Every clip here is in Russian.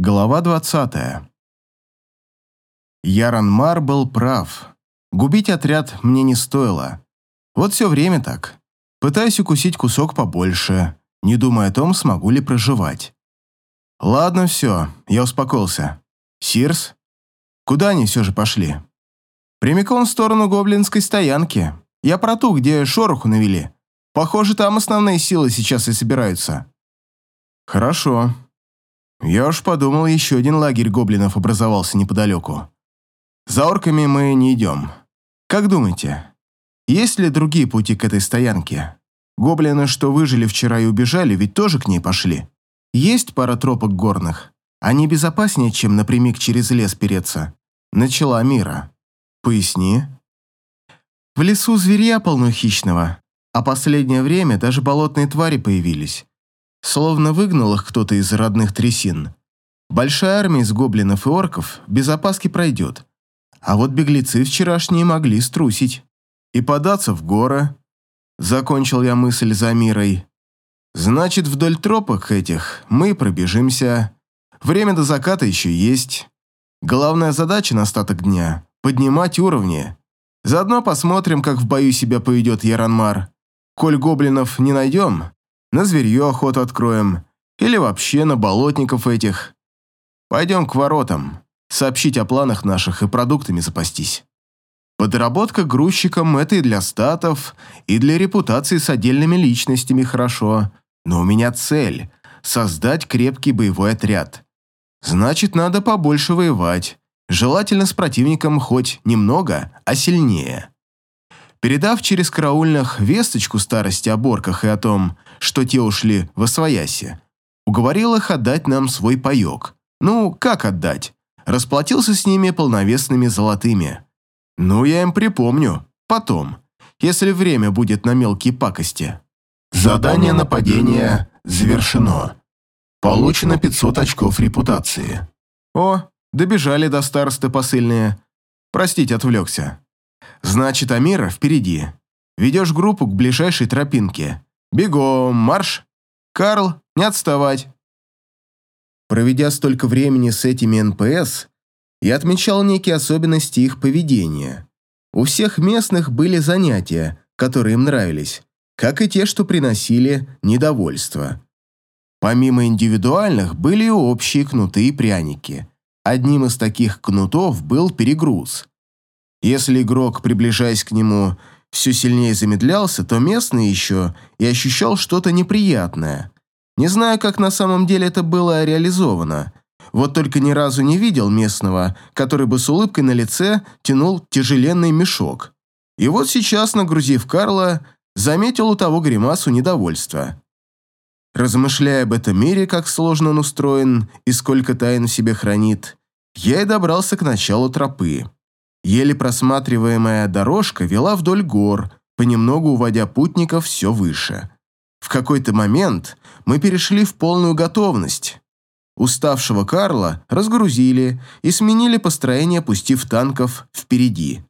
Глава 20. Яранмар был прав. Губить отряд мне не стоило. Вот все время так. Пытаюсь укусить кусок побольше, не думая о том, смогу ли проживать. Ладно, все, я успокоился. Сирс? Куда они все же пошли? Прямиком в сторону гоблинской стоянки. Я про ту, где шороху навели. Похоже, там основные силы сейчас и собираются. Хорошо. Я уж подумал, еще один лагерь гоблинов образовался неподалеку. За орками мы не идем. Как думаете, есть ли другие пути к этой стоянке? Гоблины, что выжили вчера и убежали, ведь тоже к ней пошли. Есть пара тропок горных. Они безопаснее, чем напрямик через лес переться. Начала Мира. Поясни. В лесу зверя полно хищного, а последнее время даже болотные твари появились. Словно выгнал их кто-то из родных трясин. Большая армия из гоблинов и орков без опаски пройдет. А вот беглецы вчерашние могли струсить. И податься в горы. Закончил я мысль за мирой. Значит, вдоль тропок этих мы пробежимся. Время до заката еще есть. Главная задача на остаток дня – поднимать уровни. Заодно посмотрим, как в бою себя поведет Яранмар. Коль гоблинов не найдем, на зверье охоту откроем. Или вообще на болотников этих. Пойдем к воротам. Сообщить о планах наших и продуктами запастись. Подработка грузчиком – это и для статов, и для репутации с отдельными личностями хорошо. Но у меня цель – создать крепкий боевой отряд. Значит, надо побольше воевать. Желательно с противником хоть немного, а сильнее. Передав через караульных весточку старости о борках и о том, что те ушли в освояси, уговорил их отдать нам свой паёк. Ну, как отдать? Расплатился с ними полновесными золотыми. Ну, я им припомню. Потом, если время будет на мелкие пакости. Задание нападения завершено. Получено 500 очков репутации. О, добежали до старосты посыльные. Простите, отвлекся. Значит, Амира впереди. Ведешь группу к ближайшей тропинке. Бегом, марш! Карл, не отставать!» Проведя столько времени с этими НПС, я отмечал некие особенности их поведения. У всех местных были занятия, которые им нравились, как и те, что приносили недовольство. Помимо индивидуальных, были и общие кнуты и пряники. Одним из таких кнутов был перегруз. Если игрок, приближаясь к нему, все сильнее замедлялся, то местный еще и ощущал что-то неприятное. Не знаю, как на самом деле это было реализовано. Вот только ни разу не видел местного, который бы с улыбкой на лице тянул тяжеленный мешок. И вот сейчас, нагрузив Карла, заметил у того гримасу недовольства. Размышляя об этом мире, как сложно он устроен и сколько тайн в себе хранит, я и добрался к началу тропы. Еле просматриваемая дорожка вела вдоль гор, понемногу уводя путников все выше. В какой-то момент мы перешли в полную готовность. Уставшего Карла разгрузили и сменили построение, пустив танков впереди.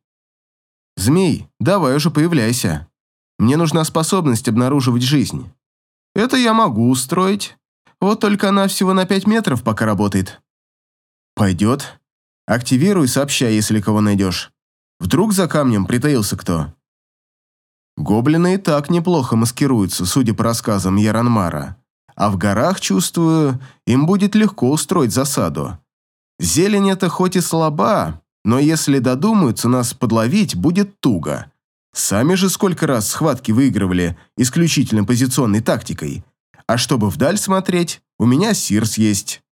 «Змей, давай уже появляйся. Мне нужна способность обнаруживать жизнь. Это я могу устроить. Вот только она всего на пять метров пока работает». «Пойдет», Активируй, сообщай, если кого найдешь. Вдруг за камнем притаился кто. Гоблины и так неплохо маскируются, судя по рассказам Яранмара. А в горах, чувствую, им будет легко устроить засаду. Зелень это хоть и слаба, но если додумаются нас подловить, будет туго. Сами же сколько раз схватки выигрывали исключительно позиционной тактикой. А чтобы вдаль смотреть, у меня сирс есть.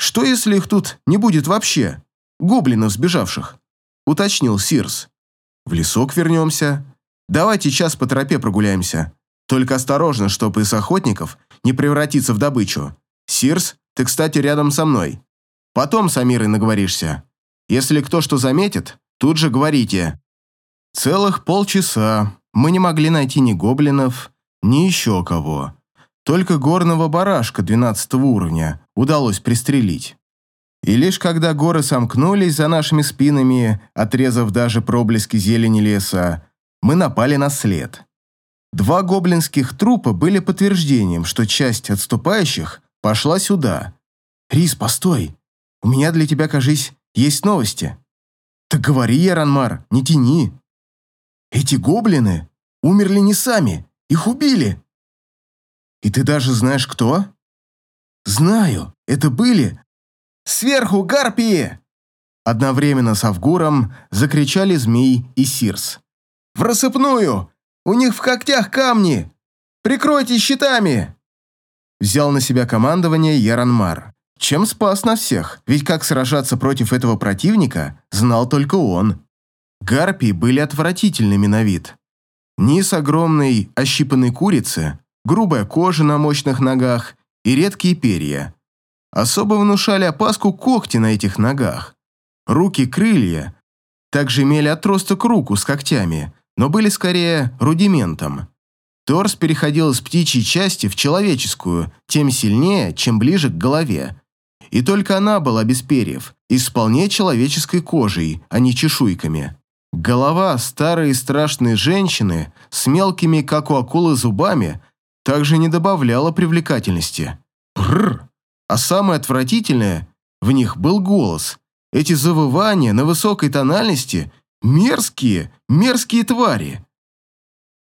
Что, если их тут не будет вообще? Гоблинов сбежавших?» — уточнил Сирс. «В лесок вернемся. Давайте час по тропе прогуляемся. Только осторожно, чтобы из охотников не превратиться в добычу. Сирс, ты, кстати, рядом со мной. Потом с Амирой наговоришься. Если кто что заметит, тут же говорите». Целых полчаса мы не могли найти ни гоблинов, ни еще кого. Только горного барашка 12 уровня удалось пристрелить. И лишь когда горы сомкнулись за нашими спинами, отрезав даже проблески зелени леса, мы напали на след. Два гоблинских трупа были подтверждением, что часть отступающих пошла сюда. Рис, постой. У меня для тебя, кажись, есть новости. Так говори, Яранмар, не тяни. Эти гоблины умерли не сами, их убили. И ты даже знаешь, кто? Знаю, это были... Сверху гарпии! Одновременно с Авгуром закричали змей и Сирс. «В рассыпную! У них в когтях камни! Прикройте щитами!» Взял на себя командование Яранмар. Чем спас на всех, ведь как сражаться против этого противника, знал только он. Гарпии были отвратительными на вид. Низ огромной ощипанной курицы, грубая кожа на мощных ногах и редкие перья. Особо внушали опаску когти на этих ногах. Руки-крылья также имели отросток руку с когтями, но были скорее рудиментом. Торс переходил из птичьей части в человеческую, тем сильнее, чем ближе к голове. И только она была без перьев и вполне человеческой кожей, а не чешуйками. Голова старой и страшной женщины с мелкими, как у акулы, зубами также не добавляла привлекательности. Бррр! А самое отвратительное в них был голос. Эти завывания на высокой тональности – мерзкие, мерзкие твари.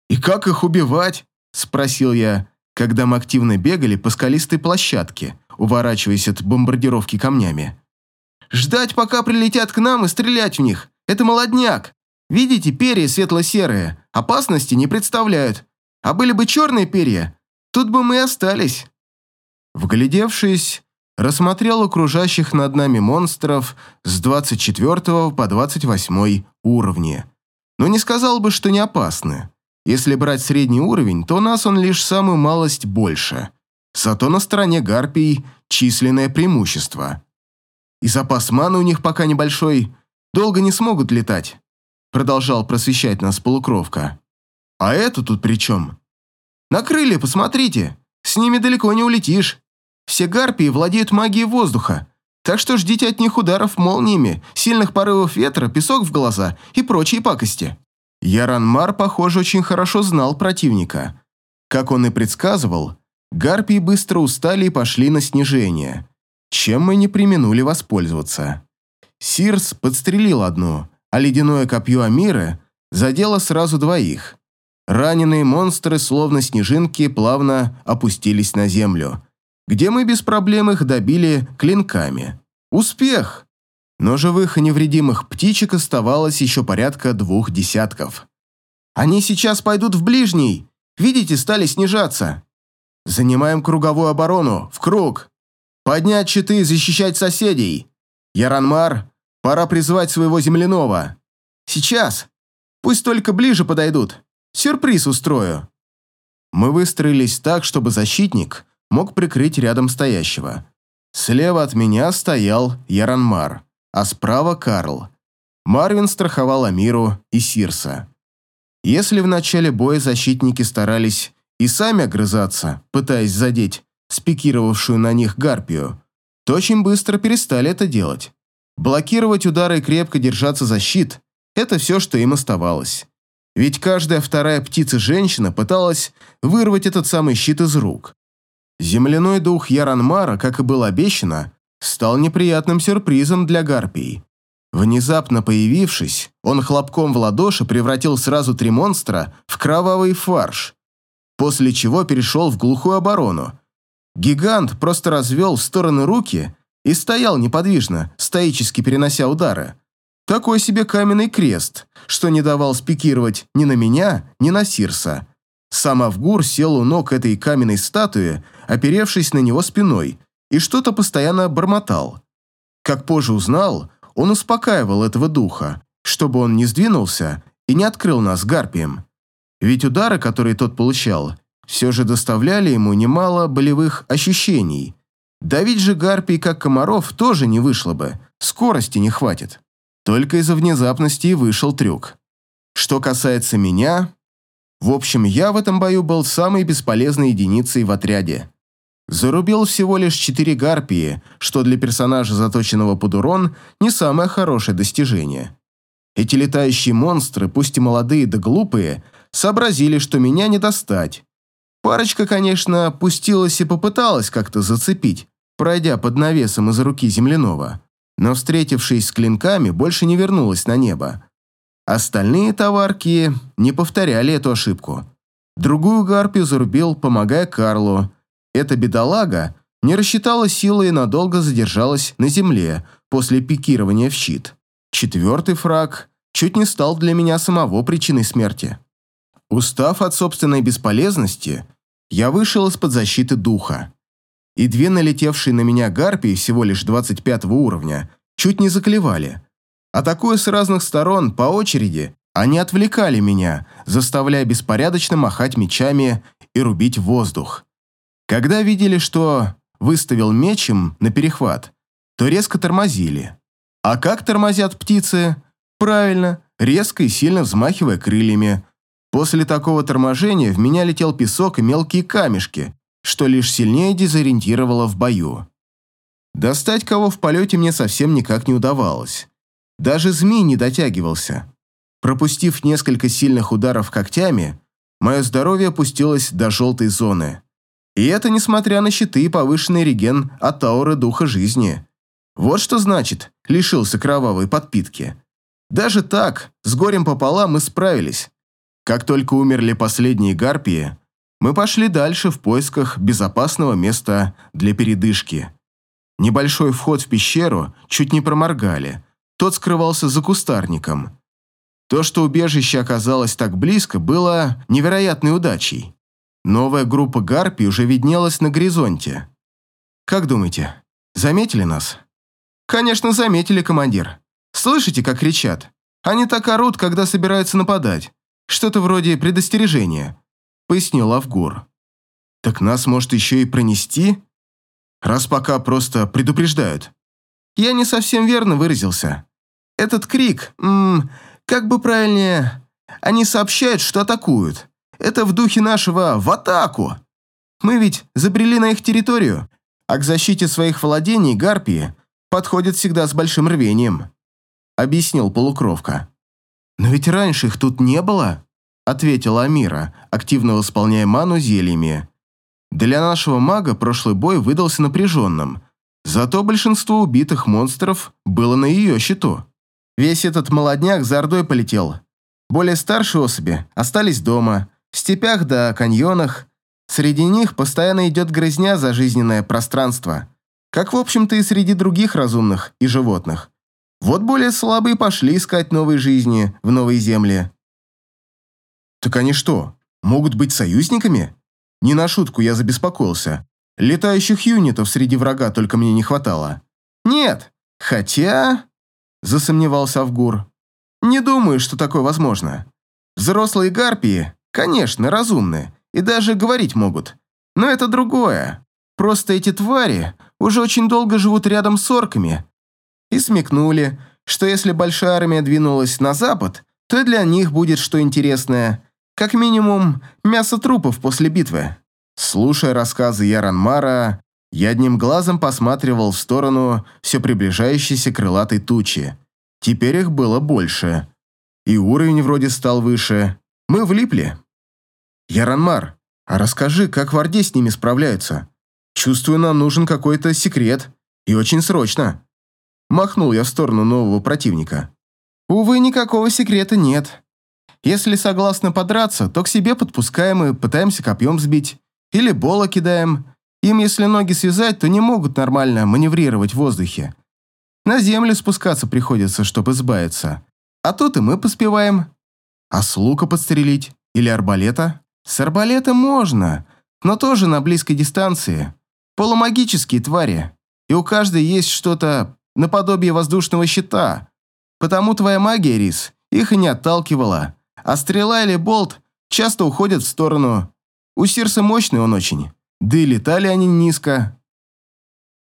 «И как их убивать?» – спросил я, когда мы активно бегали по скалистой площадке, уворачиваясь от бомбардировки камнями. «Ждать, пока прилетят к нам и стрелять в них. Это молодняк. Видите, перья светло-серые, опасности не представляют. А были бы черные перья, тут бы мы и остались». Вглядевшись, рассмотрел окружающих над нами монстров с 24 по 28 уровни. Но не сказал бы, что не опасны. Если брать средний уровень, то нас он лишь самую малость больше. Зато на стороне гарпий численное преимущество. И запас маны у них пока небольшой, долго не смогут летать. Продолжал просвещать нас полукровка. А это тут при чем? На крылья посмотрите, с ними далеко не улетишь. Все гарпии владеют магией воздуха, так что ждите от них ударов молниями, сильных порывов ветра, песок в глаза и прочие пакости. Яранмар, похоже, очень хорошо знал противника. Как он и предсказывал, гарпии быстро устали и пошли на снижение, чем мы не применули воспользоваться. Сирс подстрелил одну, а ледяное копье Амиры задело сразу двоих. Раненые монстры, словно снежинки, плавно опустились на землю, где мы без проблем их добили клинками. Успех! но живых и невредимых птичек оставалось еще порядка двух десятков. «Они сейчас пойдут в ближний! Видите, стали снижаться! Занимаем круговую оборону, в круг! Поднять щиты и защищать соседей! Яранмар, пора призвать своего земляного! Сейчас! Пусть только ближе подойдут! Сюрприз устрою!» Мы выстроились так, чтобы защитник мог прикрыть рядом стоящего. Слева от меня стоял Яранмар а справа Карл. Марвин страховал Амиру и Сирса. Если в начале боя защитники старались и сами огрызаться, пытаясь задеть спикировавшую на них гарпию, то очень быстро перестали это делать. Блокировать удары и крепко держаться за щит – это все, что им оставалось. Ведь каждая вторая птица-женщина пыталась вырвать этот самый щит из рук. Земляной дух Яранмара, как и было обещано, стал неприятным сюрпризом для гарпий. Внезапно появившись, он хлопком в ладоши превратил сразу три монстра в кровавый фарш, после чего перешел в глухую оборону. Гигант просто развел в стороны руки и стоял неподвижно, стоически перенося удары. Такой себе каменный крест, что не давал спикировать ни на меня, ни на Сирса. Сам Авгур сел у ног этой каменной статуи, оперевшись на него спиной – и что-то постоянно бормотал. Как позже узнал, он успокаивал этого духа, чтобы он не сдвинулся и не открыл нас гарпием. Ведь удары, которые тот получал, все же доставляли ему немало болевых ощущений. Давить же гарпий, как комаров, тоже не вышло бы, скорости не хватит. Только из-за внезапности и вышел трюк. Что касается меня, в общем, я в этом бою был самой бесполезной единицей в отряде. Зарубил всего лишь четыре гарпии, что для персонажа, заточенного под урон, не самое хорошее достижение. Эти летающие монстры, пусть и молодые да глупые, сообразили, что меня не достать. Парочка, конечно, пустилась и попыталась как-то зацепить, пройдя под навесом из руки земляного, но, встретившись с клинками, больше не вернулась на небо. Остальные товарки не повторяли эту ошибку. Другую гарпию зарубил, помогая Карлу. Эта бедолага не рассчитала силы и надолго задержалась на земле после пикирования в щит. Четвертый фраг чуть не стал для меня самого причиной смерти. Устав от собственной бесполезности, я вышел из-под защиты духа. И две налетевшие на меня гарпии всего лишь 25 уровня чуть не заклевали. Атакуя с разных сторон по очереди, они отвлекали меня, заставляя беспорядочно махать мечами и рубить воздух. Когда видели, что выставил мечем на перехват, то резко тормозили. А как тормозят птицы? Правильно, резко и сильно взмахивая крыльями. После такого торможения в меня летел песок и мелкие камешки, что лишь сильнее дезориентировало в бою. Достать кого в полете мне совсем никак не удавалось. Даже змей не дотягивался. Пропустив несколько сильных ударов когтями, мое здоровье опустилось до желтой зоны. И это несмотря на щиты и повышенный реген от ауры духа жизни. Вот что значит, лишился кровавой подпитки. Даже так, с горем пополам мы справились. Как только умерли последние гарпии, мы пошли дальше в поисках безопасного места для передышки. Небольшой вход в пещеру чуть не проморгали. Тот скрывался за кустарником. То, что убежище оказалось так близко, было невероятной удачей. Новая группа гарпий уже виднелась на горизонте. Как думаете, заметили нас? Конечно, заметили, командир. Слышите, как кричат? Они так орут, когда собираются нападать. Что-то вроде предостережения пояснил Авгур. «Так нас может еще и пронести? Раз пока просто предупреждают». «Я не совсем верно выразился. Этот крик, м как бы правильнее, они сообщают, что атакуют. Это в духе нашего «в атаку». Мы ведь забрели на их территорию, а к защите своих владений гарпии подходят всегда с большим рвением», — объяснил полукровка. «Но ведь раньше их тут не было», ответила Амира, активно восполняя ману зельями. Для нашего мага прошлый бой выдался напряженным, зато большинство убитых монстров было на ее счету. Весь этот молодняк за Ордой полетел. Более старшие особи остались дома, в степях да каньонах. Среди них постоянно идет грызня за жизненное пространство, как, в общем-то, и среди других разумных и животных. Вот более слабые пошли искать новой жизни в новые земли. «Так они что, могут быть союзниками?» Не на шутку я забеспокоился. Летающих юнитов среди врага только мне не хватало. «Нет, хотя...» – засомневался Авгур. «Не думаю, что такое возможно. Взрослые гарпии, конечно, разумны и даже говорить могут. Но это другое. Просто эти твари уже очень долго живут рядом с орками и смекнули, что если большая армия двинулась на запад, то для них будет что интересное – как минимум, мясо трупов после битвы. Слушая рассказы Яранмара, я одним глазом посматривал в сторону все приближающейся крылатой тучи. Теперь их было больше. И уровень вроде стал выше. Мы влипли. Яранмар, а расскажи, как в Орде с ними справляются? Чувствую, нам нужен какой-то секрет. И очень срочно. Махнул я в сторону нового противника. Увы, никакого секрета нет. Если согласны подраться, то к себе подпускаем и пытаемся копьем сбить. Или бола кидаем. Им, если ноги связать, то не могут нормально маневрировать в воздухе. На землю спускаться приходится, чтобы избавиться. А тут и мы поспеваем. А с лука подстрелить? Или арбалета? С арбалета можно, но тоже на близкой дистанции. Полумагические твари. И у каждой есть что-то наподобие воздушного щита. Потому твоя магия, Рис, их и не отталкивала а стрела или болт часто уходят в сторону. У Сирса мощный он очень, да и летали они низко.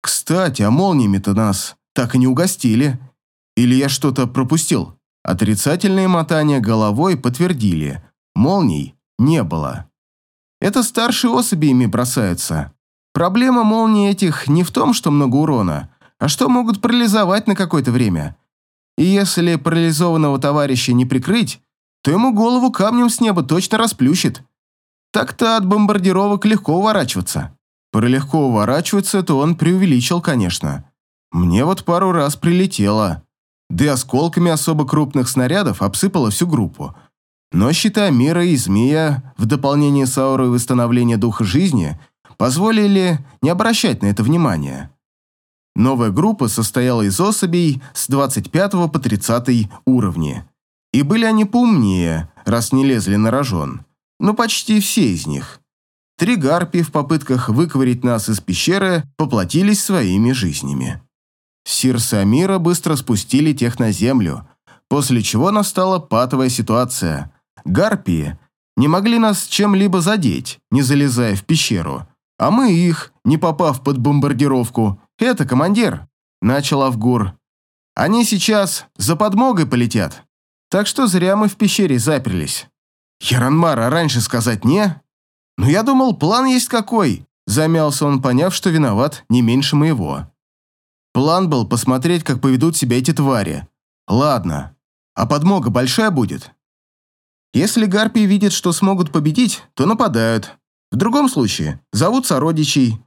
Кстати, а молниями-то нас так и не угостили. Или я что-то пропустил? Отрицательные мотания головой подтвердили. Молний не было. Это старшие особи ими бросаются. Проблема молний этих не в том, что много урона, а что могут парализовать на какое-то время. И если парализованного товарища не прикрыть, то ему голову камнем с неба точно расплющит. Так-то от бомбардировок легко уворачиваться. Про легко уворачиваться, то он преувеличил, конечно. Мне вот пару раз прилетело. Да и осколками особо крупных снарядов обсыпало всю группу. Но щита мира и змея, в дополнение с восстановления духа жизни, позволили не обращать на это внимания. Новая группа состояла из особей с 25 по 30 уровни. И были они поумнее, раз не лезли на рожон. Но почти все из них. Три гарпии в попытках выковырить нас из пещеры поплатились своими жизнями. Сирс и Амира быстро спустили тех на землю, после чего настала патовая ситуация. Гарпии не могли нас чем-либо задеть, не залезая в пещеру, а мы их, не попав под бомбардировку. «Это, командир», — начал Авгур. «Они сейчас за подмогой полетят, так что зря мы в пещере заперлись». «Херанмара раньше сказать не?» «Ну, я думал, план есть какой», — замялся он, поняв, что виноват не меньше моего. План был посмотреть, как поведут себя эти твари. Ладно, а подмога большая будет? Если гарпии видят, что смогут победить, то нападают. В другом случае зовут сородичей.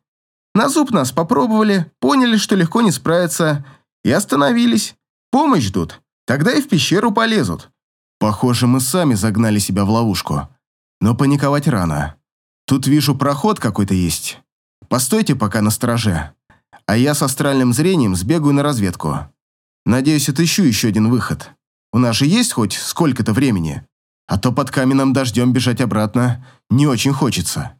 На зуб нас попробовали, поняли, что легко не справиться, и остановились. Помощь ждут. Тогда и в пещеру полезут. Похоже, мы сами загнали себя в ловушку. Но паниковать рано. Тут вижу, проход какой-то есть. Постойте пока на стороже. А я с астральным зрением сбегаю на разведку. Надеюсь, отыщу еще один выход. У нас же есть хоть сколько-то времени. А то под каменным дождем бежать обратно не очень хочется.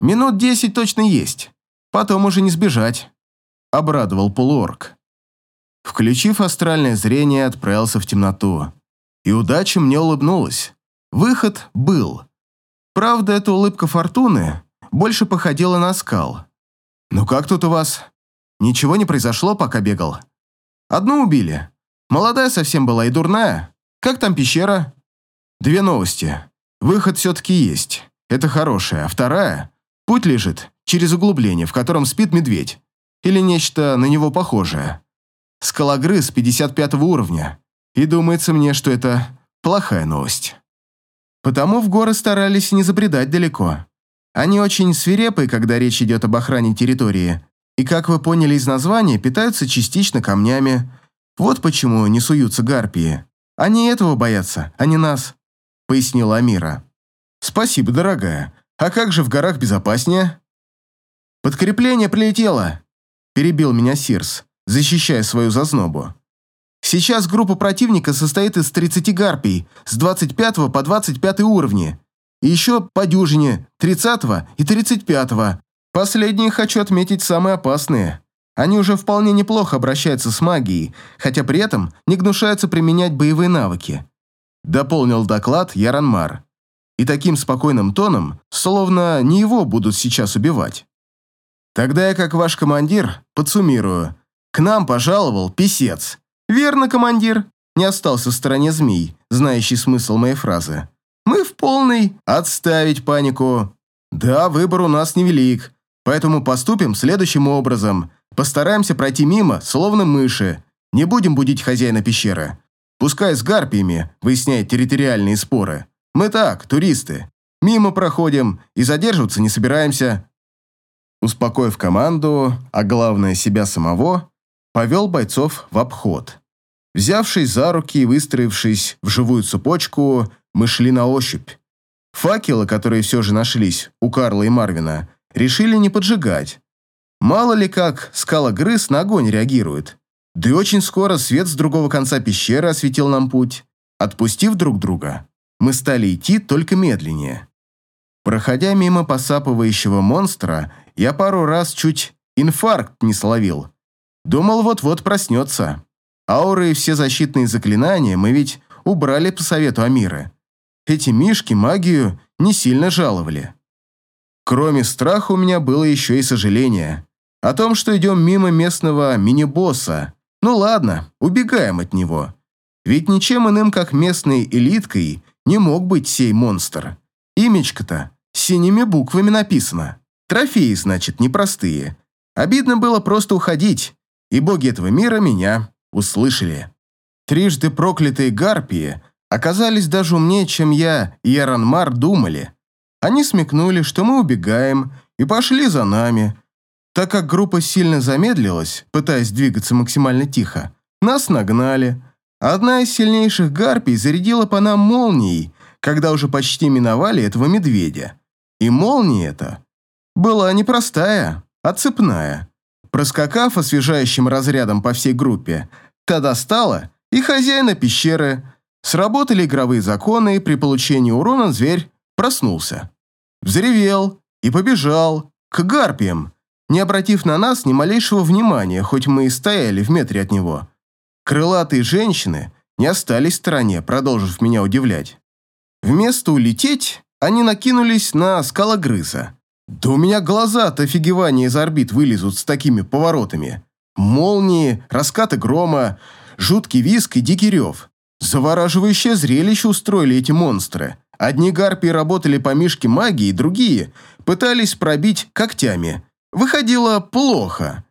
Минут десять точно есть. Потом уже не сбежать. Обрадовал полуорг. Включив астральное зрение, отправился в темноту. И удача мне улыбнулась. Выход был. Правда, эта улыбка фортуны больше походила на скал. «Ну как тут у вас? Ничего не произошло, пока бегал? Одну убили. Молодая совсем была и дурная. Как там пещера?» Две новости. Выход все-таки есть. Это хорошая. А вторая? Путь лежит через углубление, в котором спит медведь. Или нечто на него похожее. Скалогрыз 55 уровня. И думается мне, что это плохая новость. Потому в горы старались не забредать далеко. Они очень свирепые, когда речь идет об охране территории, и, как вы поняли из названия, питаются частично камнями. Вот почему не суются гарпии. Они этого боятся, а не нас», — пояснила Амира. «Спасибо, дорогая. А как же в горах безопаснее?» «Подкрепление прилетело», — перебил меня Сирс, защищая свою зазнобу. Сейчас группа противника состоит из 30 гарпий с 25 по 25 уровни. И еще по дюжине 30 и 35. Последние хочу отметить самые опасные. Они уже вполне неплохо обращаются с магией, хотя при этом не гнушаются применять боевые навыки. Дополнил доклад Яранмар. И таким спокойным тоном, словно не его будут сейчас убивать. Тогда я, как ваш командир, подсуммирую. К нам пожаловал писец. «Верно, командир», — не остался в стороне змей, знающий смысл моей фразы. «Мы в полной отставить панику. Да, выбор у нас невелик, поэтому поступим следующим образом. Постараемся пройти мимо, словно мыши. Не будем будить хозяина пещеры. Пускай с гарпиями выясняет территориальные споры. Мы так, туристы. Мимо проходим и задерживаться не собираемся». Успокоив команду, а главное себя самого, повел бойцов в обход. Взявшись за руки и выстроившись в живую цепочку, мы шли на ощупь. Факелы, которые все же нашлись у Карла и Марвина, решили не поджигать. Мало ли как скалогрыз на огонь реагирует. Да и очень скоро свет с другого конца пещеры осветил нам путь. Отпустив друг друга, мы стали идти только медленнее. Проходя мимо посапывающего монстра, я пару раз чуть инфаркт не словил. Думал, вот-вот проснется. Ауры и все защитные заклинания мы ведь убрали по совету Амиры. Эти мишки магию не сильно жаловали. Кроме страха у меня было еще и сожаление. О том, что идем мимо местного мини-босса. Ну ладно, убегаем от него. Ведь ничем иным, как местной элиткой, не мог быть сей монстр. Имечко-то синими буквами написано. Трофеи, значит, непростые. Обидно было просто уходить, и боги этого мира меня услышали. Трижды проклятые гарпии оказались даже умнее, чем я и Яранмар думали. Они смекнули, что мы убегаем, и пошли за нами. Так как группа сильно замедлилась, пытаясь двигаться максимально тихо, нас нагнали. Одна из сильнейших гарпий зарядила по нам молнией, когда уже почти миновали этого медведя. И молния эта была не простая, а цепная. Проскакав освежающим разрядом по всей группе, та достала и хозяина пещеры. Сработали игровые законы, и при получении урона зверь проснулся. Взревел и побежал к гарпиям, не обратив на нас ни малейшего внимания, хоть мы и стояли в метре от него. Крылатые женщины не остались в стороне, продолжив меня удивлять. Вместо улететь, они накинулись на скалогрыза. Да у меня глаза от офигевания из орбит вылезут с такими поворотами. Молнии, раскаты грома, жуткий виск и дикий рев. Завораживающее зрелище устроили эти монстры. Одни гарпии работали по мишке магии, другие пытались пробить когтями. Выходило плохо.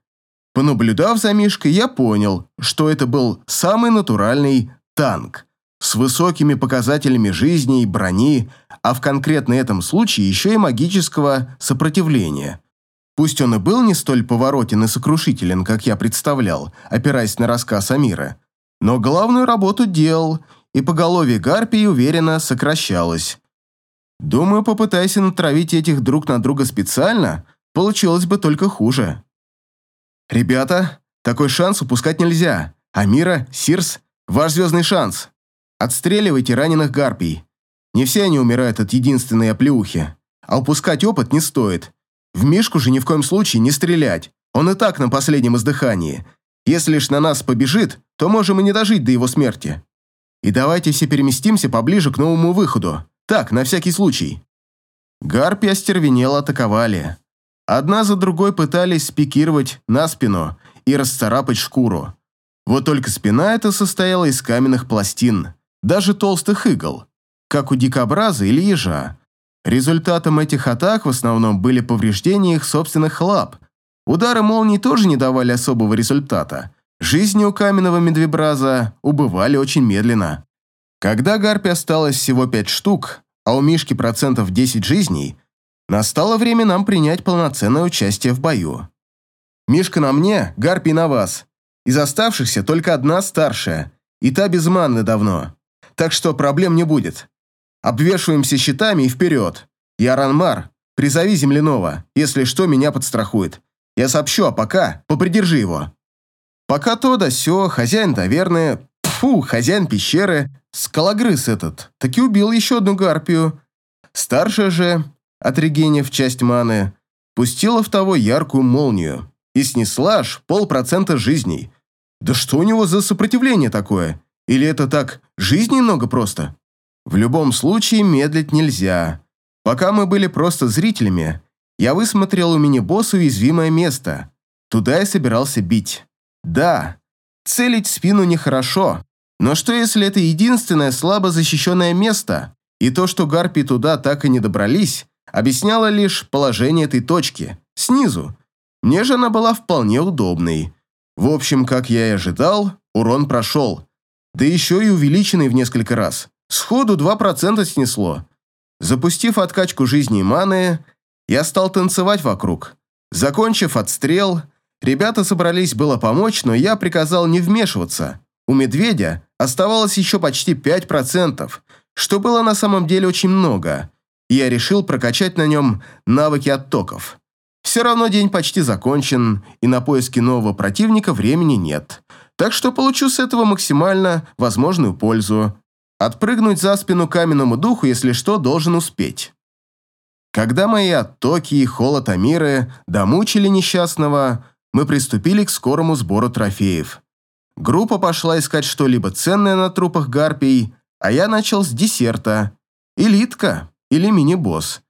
Понаблюдав за мишкой, я понял, что это был самый натуральный танк с высокими показателями жизни и брони, а в конкретно этом случае еще и магического сопротивления. Пусть он и был не столь поворотен и сокрушителен, как я представлял, опираясь на рассказ Амира, но главную работу делал – и поголовье гарпии уверенно сокращалось. Думаю, попытайся натравить этих друг на друга специально, получилось бы только хуже. Ребята, такой шанс упускать нельзя. Амира, Сирс, ваш звездный шанс. Отстреливайте раненых гарпий. Не все они умирают от единственной оплеухи. А упускать опыт не стоит. В Мишку же ни в коем случае не стрелять. Он и так на последнем издыхании. Если лишь на нас побежит, то можем и не дожить до его смерти. И давайте все переместимся поближе к новому выходу. Так, на всякий случай. Гарпи остервенело атаковали. Одна за другой пытались спикировать на спину и расцарапать шкуру. Вот только спина эта состояла из каменных пластин, даже толстых игл, как у дикобраза или ежа. Результатом этих атак в основном были повреждения их собственных лап. Удары молний тоже не давали особого результата – Жизни у каменного медвебраза убывали очень медленно. Когда гарпи осталось всего пять штук, а у Мишки процентов 10 жизней, настало время нам принять полноценное участие в бою. Мишка на мне, гарпи на вас. Из оставшихся только одна старшая, и та без манны давно. Так что проблем не будет. Обвешиваемся щитами и вперед. Я Ранмар, призови земляного, если что, меня подстрахует. Я сообщу, а пока попридержи его. Пока то да сё, хозяин таверны, фу, хозяин пещеры, скалогрыз этот, таки убил еще одну гарпию. Старшая же, отрегенив часть маны, пустила в того яркую молнию и снесла аж полпроцента жизней. Да что у него за сопротивление такое? Или это так, жизни много просто? В любом случае медлить нельзя. Пока мы были просто зрителями, я высмотрел у мини-босса уязвимое место. Туда я собирался бить. Да, целить в спину нехорошо, но что если это единственное слабо защищенное место, и то, что гарпии туда так и не добрались, объясняло лишь положение этой точки, снизу. Мне же она была вполне удобной. В общем, как я и ожидал, урон прошел. Да еще и увеличенный в несколько раз. Сходу 2% снесло. Запустив откачку жизни и маны, я стал танцевать вокруг. Закончив отстрел, Ребята собрались было помочь, но я приказал не вмешиваться. У медведя оставалось еще почти 5%, что было на самом деле очень много, я решил прокачать на нем навыки оттоков. Все равно день почти закончен, и на поиски нового противника времени нет. Так что получу с этого максимально возможную пользу. Отпрыгнуть за спину каменному духу, если что, должен успеть. Когда мои оттоки и холод Амиры домучили несчастного, мы приступили к скорому сбору трофеев. Группа пошла искать что-либо ценное на трупах гарпий, а я начал с десерта. Элитка или мини-босс.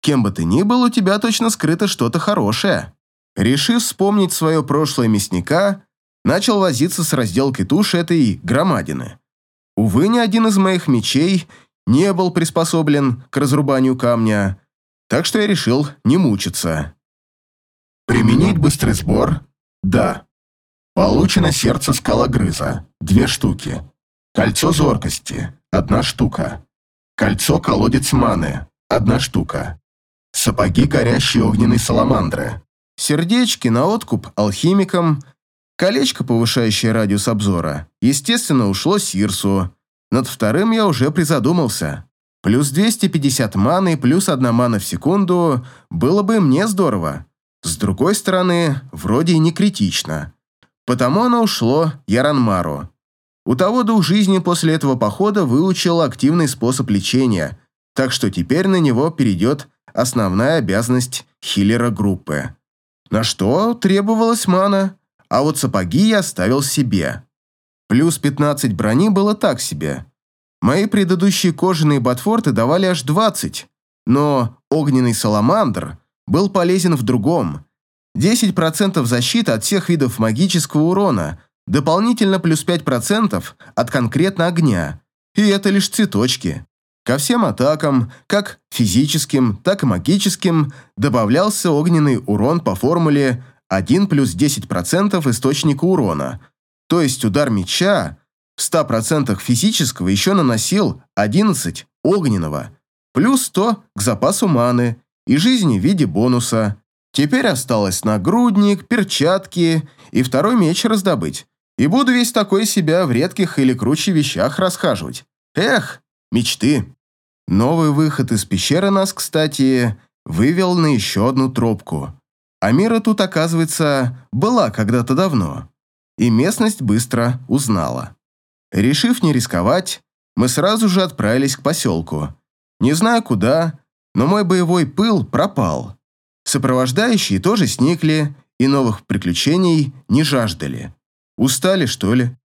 Кем бы ты ни был, у тебя точно скрыто что-то хорошее. Решив вспомнить свое прошлое мясника, начал возиться с разделкой туши этой громадины. Увы, ни один из моих мечей не был приспособлен к разрубанию камня, так что я решил не мучиться. Применить быстрый сбор? Да. Получено сердце скалогрыза. Две штуки. Кольцо зоркости. Одна штука. Кольцо колодец маны. Одна штука. Сапоги горящей огненной саламандры. Сердечки на откуп алхимикам, колечко, повышающее радиус обзора, естественно, ушло Сирсу. Над вторым я уже призадумался. Плюс 250 маны, плюс одна мана в секунду было бы мне здорово. С другой стороны, вроде и не критично. Потому оно ушло Яранмару. У того дух жизни после этого похода выучил активный способ лечения, так что теперь на него перейдет основная обязанность хиллера группы. На что требовалась мана, а вот сапоги я оставил себе. Плюс 15 брони было так себе. Мои предыдущие кожаные ботфорты давали аж 20, но огненный саламандр был полезен в другом. 10% защиты от всех видов магического урона, дополнительно плюс 5% от конкретно огня. И это лишь цветочки. Ко всем атакам, как физическим, так и магическим, добавлялся огненный урон по формуле 1 плюс 10% источника урона. То есть удар меча в 100% физического еще наносил 11 огненного, плюс 100 к запасу маны и жизни в виде бонуса. Теперь осталось нагрудник, перчатки и второй меч раздобыть. И буду весь такой себя в редких или круче вещах расхаживать. Эх, мечты. Новый выход из пещеры нас, кстати, вывел на еще одну тропку. Амира тут, оказывается, была когда-то давно. И местность быстро узнала. Решив не рисковать, мы сразу же отправились к поселку. Не знаю куда, но мой боевой пыл пропал. Сопровождающие тоже сникли и новых приключений не жаждали. Устали, что ли?